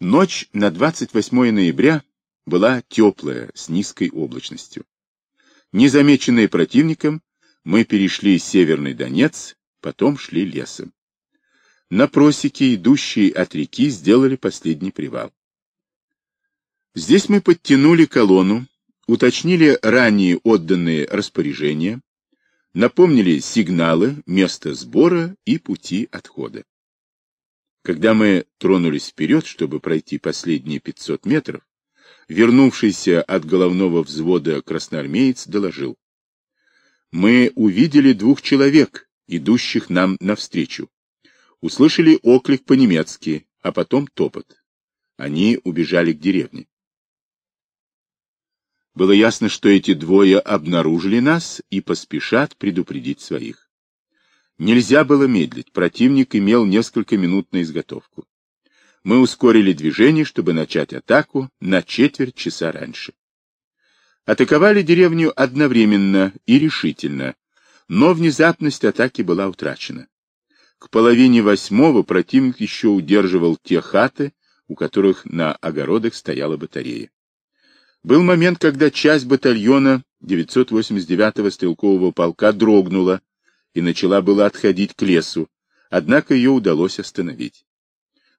Ночь на 28 ноября была теплая, с низкой облачностью. Незамеченные противником, мы перешли Северный Донец, потом шли лесом. На просеке, идущие от реки, сделали последний привал. Здесь мы подтянули колонну, уточнили ранее отданные распоряжения, напомнили сигналы, место сбора и пути отхода. Когда мы тронулись вперед, чтобы пройти последние 500 метров, вернувшийся от головного взвода красноармеец доложил. Мы увидели двух человек, идущих нам навстречу. Услышали оклик по-немецки, а потом топот. Они убежали к деревне. Было ясно, что эти двое обнаружили нас и поспешат предупредить своих. Нельзя было медлить, противник имел несколько минут на изготовку. Мы ускорили движение, чтобы начать атаку на четверть часа раньше. Атаковали деревню одновременно и решительно, но внезапность атаки была утрачена. К половине восьмого противник еще удерживал те хаты, у которых на огородах стояла батарея. Был момент, когда часть батальона 989-го стрелкового полка дрогнула и начала было отходить к лесу, однако ее удалось остановить.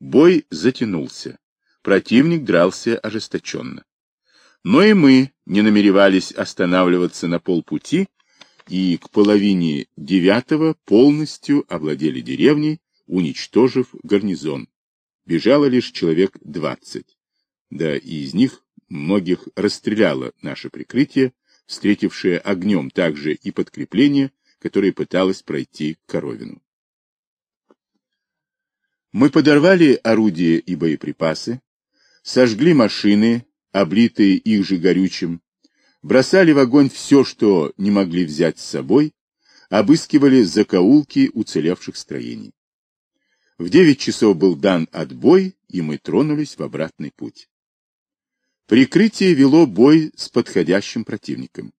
Бой затянулся. Противник дрался ожесточенно. Но и мы не намеревались останавливаться на полпути и к половине девятого полностью овладели деревней, уничтожив гарнизон. Бежало лишь человек двадцать. Да и из них многих расстреляло наше прикрытие, встретившее огнем также и подкрепление, которое пыталось пройти к Коровину. Мы подорвали орудия и боеприпасы, сожгли машины, облитые их же горючим, бросали в огонь все, что не могли взять с собой, обыскивали закоулки уцелевших строений. В девять часов был дан отбой, и мы тронулись в обратный путь. Прикрытие вело бой с подходящим противником.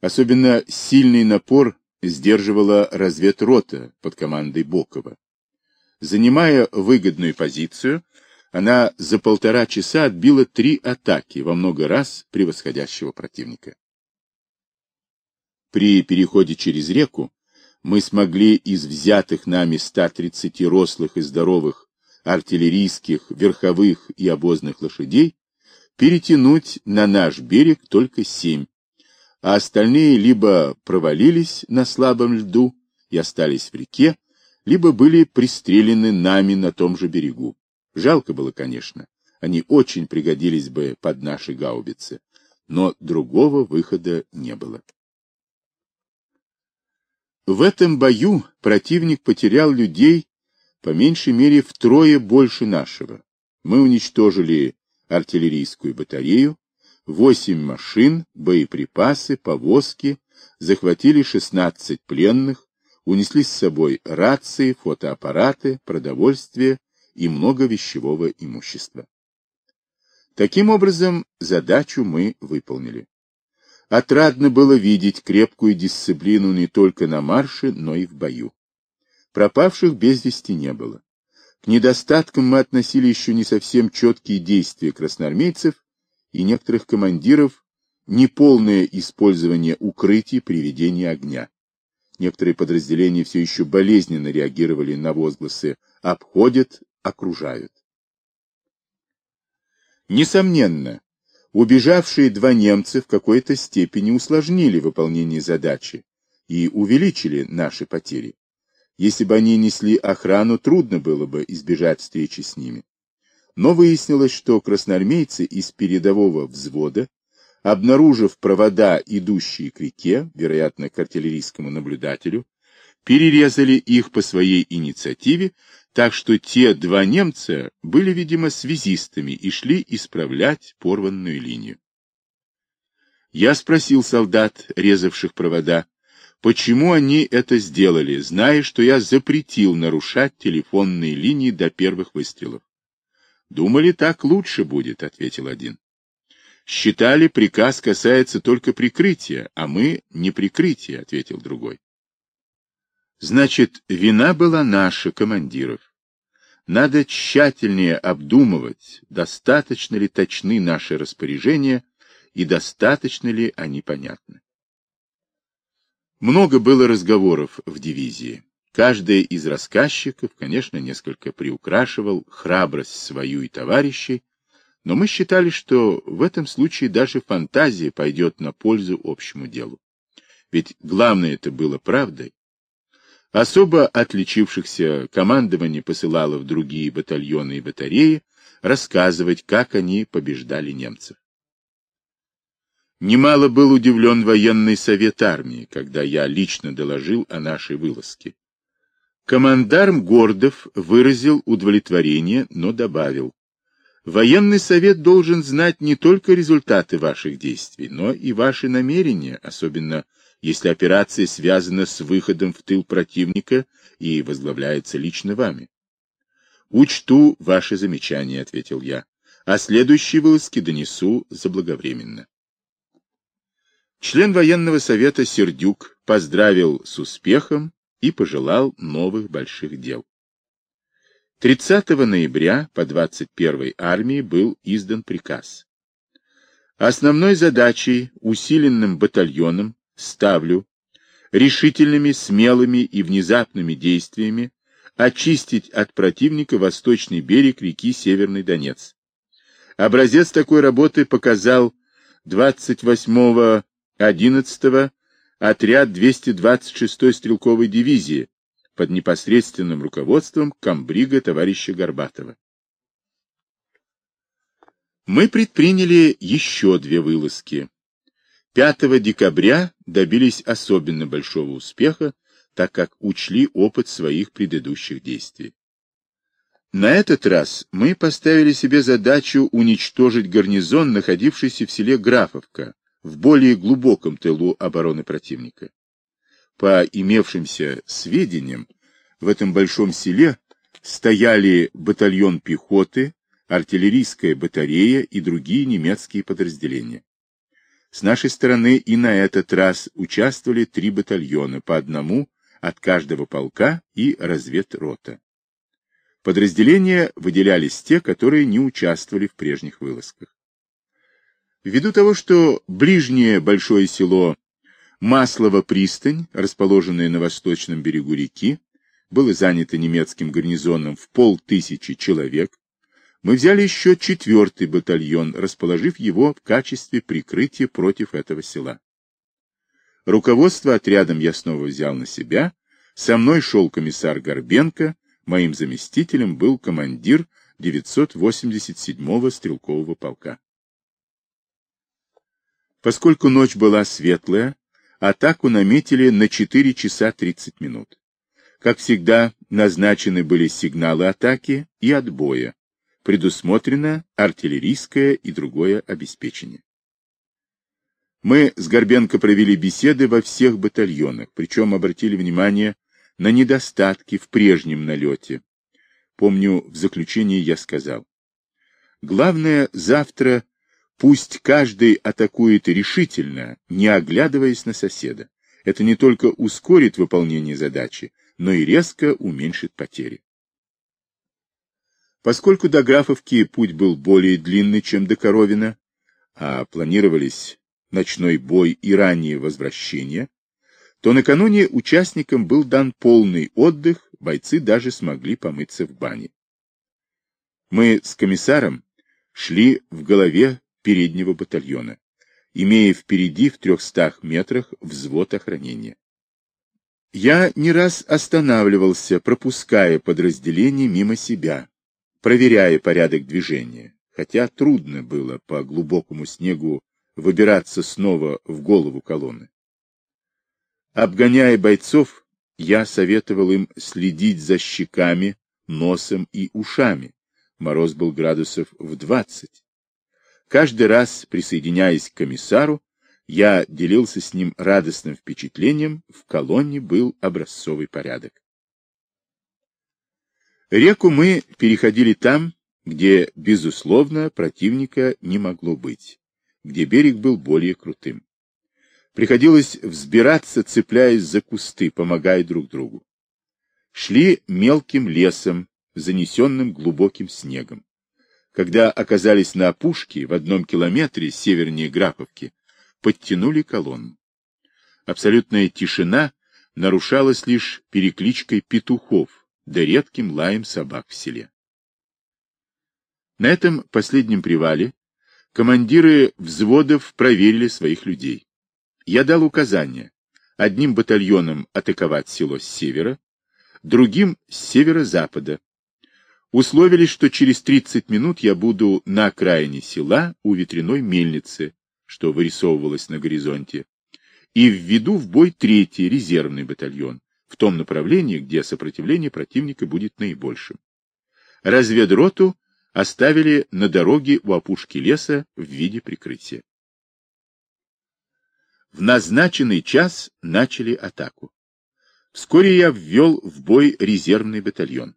Особенно сильный напор сдерживала разведрота под командой Бокова. Занимая выгодную позицию, она за полтора часа отбила три атаки, во много раз превосходящего противника. При переходе через реку мы смогли из взятых нами 130 рослых и здоровых артиллерийских, верховых и обозных лошадей перетянуть на наш берег только семь, а остальные либо провалились на слабом льду и остались в реке, либо были пристрелены нами на том же берегу. Жалко было, конечно, они очень пригодились бы под наши гаубицы, но другого выхода не было. В этом бою противник потерял людей по меньшей мере втрое больше нашего. Мы уничтожили артиллерийскую батарею, восемь машин, боеприпасы, повозки, захватили 16 пленных, унесли с собой рации, фотоаппараты, продовольствие и много вещевого имущества. Таким образом, задачу мы выполнили. Отрадно было видеть крепкую дисциплину не только на марше, но и в бою. Пропавших без вести не было. К недостаткам мы относили еще не совсем четкие действия красноармейцев и некоторых командиров неполное использование укрытий при ведении огня. Некоторые подразделения все еще болезненно реагировали на возгласы «обходят», «окружают». Несомненно, убежавшие два немца в какой-то степени усложнили выполнение задачи и увеличили наши потери. Если бы они несли охрану, трудно было бы избежать встречи с ними. Но выяснилось, что красноармейцы из передового взвода, обнаружив провода, идущие к реке, вероятно, к артиллерийскому наблюдателю, перерезали их по своей инициативе, так что те два немца были, видимо, связистами и шли исправлять порванную линию. Я спросил солдат, резавших провода, почему они это сделали, зная, что я запретил нарушать телефонные линии до первых выстрелов. Думали, так лучше будет, ответил один. Считали, приказ касается только прикрытия, а мы не прикрытие, ответил другой. Значит, вина была наша, командиров. надо тщательнее обдумывать, достаточно ли точны наши распоряжения и достаточно ли они понятны. Много было разговоров в дивизии. Каждый из рассказчиков, конечно, несколько приукрашивал храбрость свою и товарищей, но мы считали, что в этом случае даже фантазия пойдет на пользу общему делу. Ведь главное это было правдой. Особо отличившихся командование посылало в другие батальоны и батареи рассказывать, как они побеждали немцев. Немало был удивлен военный совет армии, когда я лично доложил о нашей вылазке. Командарм Гордов выразил удовлетворение, но добавил, Военный совет должен знать не только результаты ваших действий, но и ваши намерения, особенно если операция связана с выходом в тыл противника и возглавляется лично вами. «Учту ваши замечания», — ответил я, — «а следующие вылазки донесу заблаговременно». Член военного совета Сердюк поздравил с успехом и пожелал новых больших дел. 30 ноября по 21 армии был издан приказ. Основной задачей усиленным батальоном ставлю решительными, смелыми и внезапными действиями очистить от противника восточный берег реки Северный Донец. Образец такой работы показал 28-11 отряд 226-й стрелковой дивизии под непосредственным руководством комбрига товарища Горбатова. Мы предприняли еще две вылазки. 5 декабря добились особенно большого успеха, так как учли опыт своих предыдущих действий. На этот раз мы поставили себе задачу уничтожить гарнизон, находившийся в селе Графовка, в более глубоком тылу обороны противника. По имевшимся сведениям, в этом большом селе стояли батальон пехоты, артиллерийская батарея и другие немецкие подразделения. С нашей стороны и на этот раз участвовали три батальона, по одному от каждого полка и разведрота. Подразделения выделялись те, которые не участвовали в прежних вылазках. Ввиду того, что ближнее большое село Маслова пристань, расположенная на восточном берегу реки, было занято немецким гарнизоном в полтысячи человек, мы взяли еще четвертый батальон, расположив его в качестве прикрытия против этого села. Руководство отрядом я снова взял на себя, со мной шел комиссар Горбенко, моим заместителем был командир 987-го стрелкового полка. Поскольку ночь была светлая, атаку наметили на 4 часа 30 минут. Как всегда, назначены были сигналы атаки и отбоя. Предусмотрено артиллерийское и другое обеспечение. Мы с Горбенко провели беседы во всех батальонах, причем обратили внимание на недостатки в прежнем налете. Помню, в заключении я сказал, главное завтра пусть каждый атакует решительно, не оглядываясь на соседа. Это не только ускорит выполнение задачи, но и резко уменьшит потери. Поскольку до Графовки путь был более длинный, чем до Коровина, а планировались ночной бой и раннее возвращение, то накануне участникам был дан полный отдых, бойцы даже смогли помыться в бане. Мы с комиссаром шли в голове переднего батальона, имея впереди в трехстах метрах взвод охранения. Я не раз останавливался, пропуская подразделения мимо себя, проверяя порядок движения, хотя трудно было по глубокому снегу выбираться снова в голову колонны. Обгоняя бойцов, я советовал им следить за щеками, носом и ушами. Мороз был градусов в двадцать. Каждый раз, присоединяясь к комиссару, я делился с ним радостным впечатлением, в колонне был образцовый порядок. Реку мы переходили там, где, безусловно, противника не могло быть, где берег был более крутым. Приходилось взбираться, цепляясь за кусты, помогая друг другу. Шли мелким лесом, занесенным глубоким снегом. Когда оказались на опушке в одном километре севернее Графовки, подтянули колонну. Абсолютная тишина нарушалась лишь перекличкой петухов да редким лаем собак в селе. На этом последнем привале командиры взводов проверили своих людей. Я дал указание одним батальоном атаковать село с севера, другим с северо-запада. Условились, что через 30 минут я буду на окраине села у ветряной мельницы, что вырисовывалось на горизонте, и введу в бой третий резервный батальон, в том направлении, где сопротивление противника будет наибольшим. Разведроту оставили на дороге у опушки леса в виде прикрытия. В назначенный час начали атаку. Вскоре я ввел в бой резервный батальон.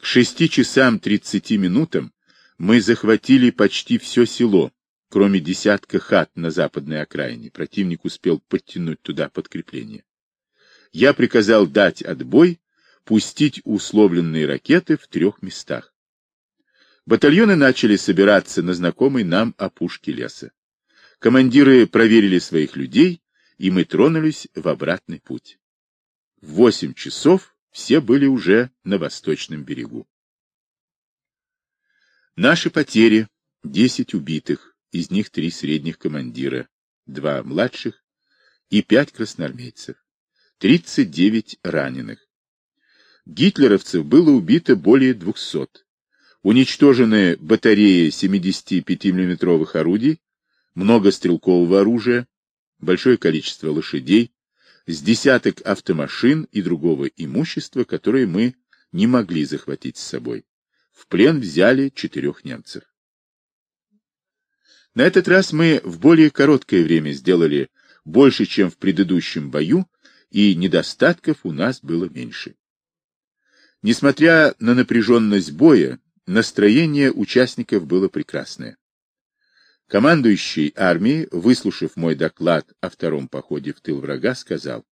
К шести часам тридцати минутам мы захватили почти все село, кроме десятка хат на западной окраине. Противник успел подтянуть туда подкрепление. Я приказал дать отбой, пустить условленные ракеты в трех местах. Батальоны начали собираться на знакомой нам опушке леса. Командиры проверили своих людей, и мы тронулись в обратный путь. В восемь часов все были уже на восточном берегу. Наши потери — десять убитых, из них три средних командира, два младших и пять красноармейцев, тридцать девять раненых. Гитлеровцев было убито более двухсот. Уничтожены батареи 75 миллиметровых орудий, много стрелкового оружия, большое количество лошадей, с десяток автомашин и другого имущества, которое мы не могли захватить с собой. В плен взяли четырех немцев. На этот раз мы в более короткое время сделали больше, чем в предыдущем бою, и недостатков у нас было меньше. Несмотря на напряженность боя, настроение участников было прекрасное. Командующий армией, выслушав мой доклад о втором походе в тыл врага, сказал,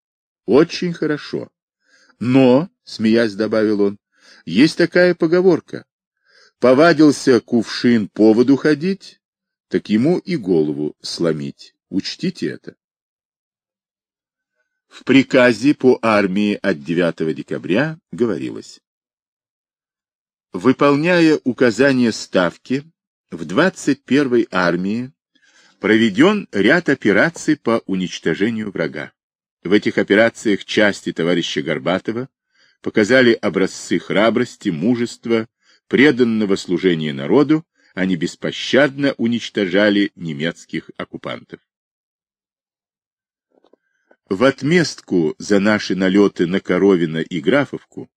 «Очень хорошо. Но, — смеясь добавил он, — есть такая поговорка. Повадился кувшин по воду ходить, так ему и голову сломить. Учтите это». В приказе по армии от 9 декабря говорилось, Выполняя указания Ставки, в 21-й армии проведен ряд операций по уничтожению врага. В этих операциях части товарища Горбатова показали образцы храбрости, мужества, преданного служения народу, они беспощадно уничтожали немецких оккупантов. В отместку за наши налеты на Коровина и Графовку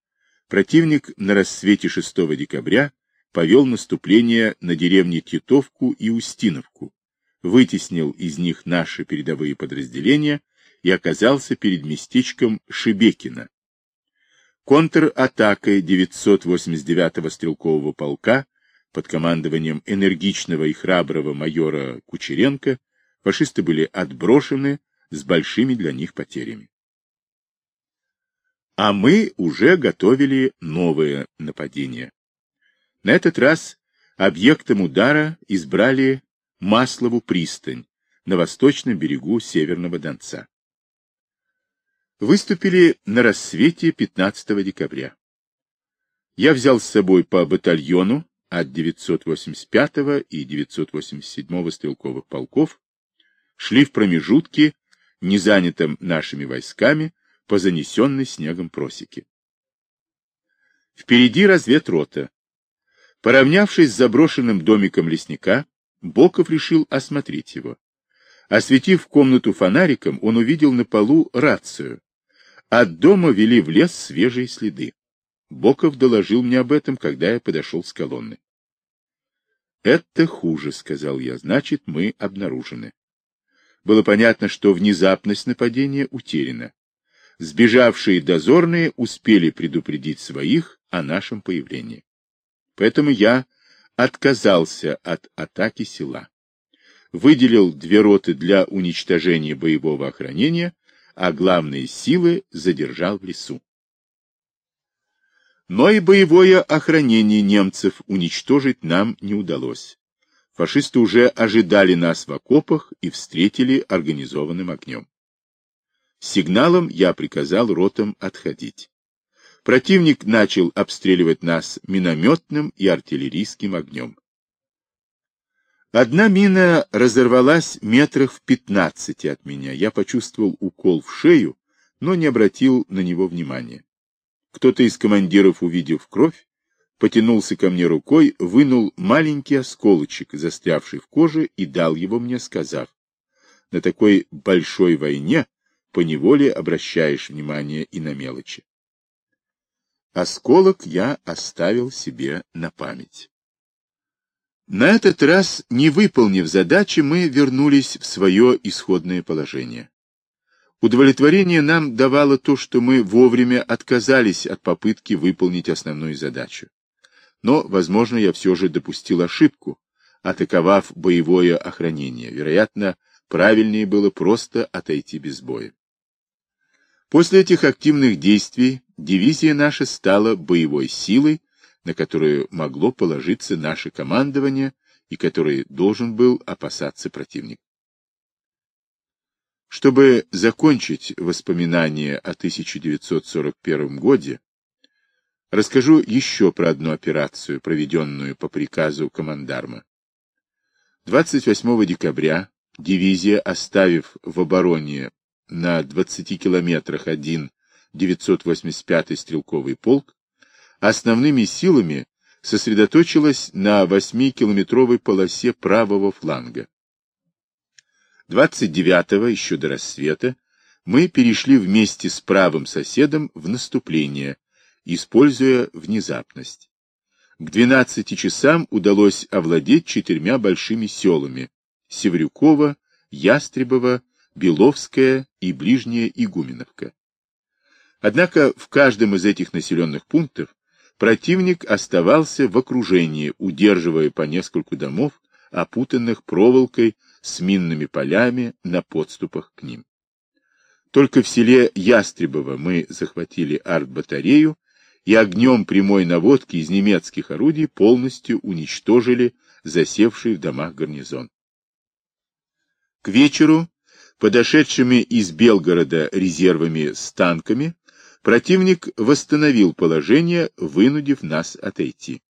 противник на рассвете 6 декабря повел наступление на деревни Титовку и Устиновку, вытеснил из них наши передовые подразделения и оказался перед местечком Шебекино. Контратакой 989-го стрелкового полка под командованием энергичного и храброго майора Кучеренко фашисты были отброшены с большими для них потерями. А мы уже готовили новое нападение. На этот раз объектом удара избрали Маслову пристань на восточном берегу Северного Донца. Выступили на рассвете 15 декабря. Я взял с собой по батальону от 985 и 987 стрелковых полков, шли в промежутке, не занятым нашими войсками, по занесенной снегом просеке. Впереди разведрота. Поравнявшись с заброшенным домиком лесника, Боков решил осмотреть его. Осветив комнату фонариком, он увидел на полу рацию. От дома вели в лес свежие следы. Боков доложил мне об этом, когда я подошел с колонны. «Это хуже», — сказал я, — «значит, мы обнаружены». Было понятно, что внезапность нападения утеряна. Сбежавшие дозорные успели предупредить своих о нашем появлении. Поэтому я отказался от атаки села. Выделил две роты для уничтожения боевого охранения, а главные силы задержал в лесу. Но и боевое охранение немцев уничтожить нам не удалось. Фашисты уже ожидали нас в окопах и встретили организованным огнем. Сигналом я приказал ротам отходить. Противник начал обстреливать нас минометным и артиллерийским огнем. Одна мина разорвалась метрах в пятнадцати от меня. Я почувствовал укол в шею, но не обратил на него внимания. Кто-то из командиров, увидев кровь, потянулся ко мне рукой, вынул маленький осколочек, застрявший в коже, и дал его мне, сказав, «На такой большой войне поневоле обращаешь внимание и на мелочи». Осколок я оставил себе на память. На этот раз, не выполнив задачи, мы вернулись в свое исходное положение. Удовлетворение нам давало то, что мы вовремя отказались от попытки выполнить основную задачу. Но, возможно, я все же допустил ошибку, атаковав боевое охранение. Вероятно, правильнее было просто отойти без боя. После этих активных действий дивизия наша стала боевой силой, на которую могло положиться наше командование и который должен был опасаться противник. Чтобы закончить воспоминания о 1941 годе, расскажу еще про одну операцию, проведенную по приказу командарма. 28 декабря дивизия, оставив в обороне на 20 километрах один 985-й стрелковый полк, основными силами сосредоточилась на 8-километровой полосе правого фланга. 29-го, еще до рассвета, мы перешли вместе с правым соседом в наступление, используя внезапность. К 12 часам удалось овладеть четырьмя большими селами – Севрюково, Ястребово, Беловская и Ближняя Игуменовка. Однако в каждом из этих населенных пунктов Противник оставался в окружении, удерживая по нескольку домов, опутанных проволокой с минными полями на подступах к ним. Только в селе Ястребово мы захватили артбатарею и огнем прямой наводки из немецких орудий полностью уничтожили засевший в домах гарнизон. К вечеру подошедшими из Белгорода резервами с танками Противник восстановил положение, вынудив нас отойти.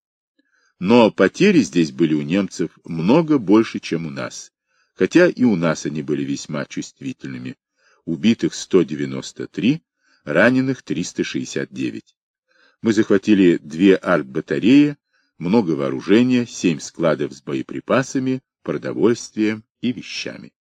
Но потери здесь были у немцев много больше, чем у нас, хотя и у нас они были весьма чувствительными. Убитых 193, раненых 369. Мы захватили две арт-батареи, много вооружения, семь складов с боеприпасами, продовольствием и вещами.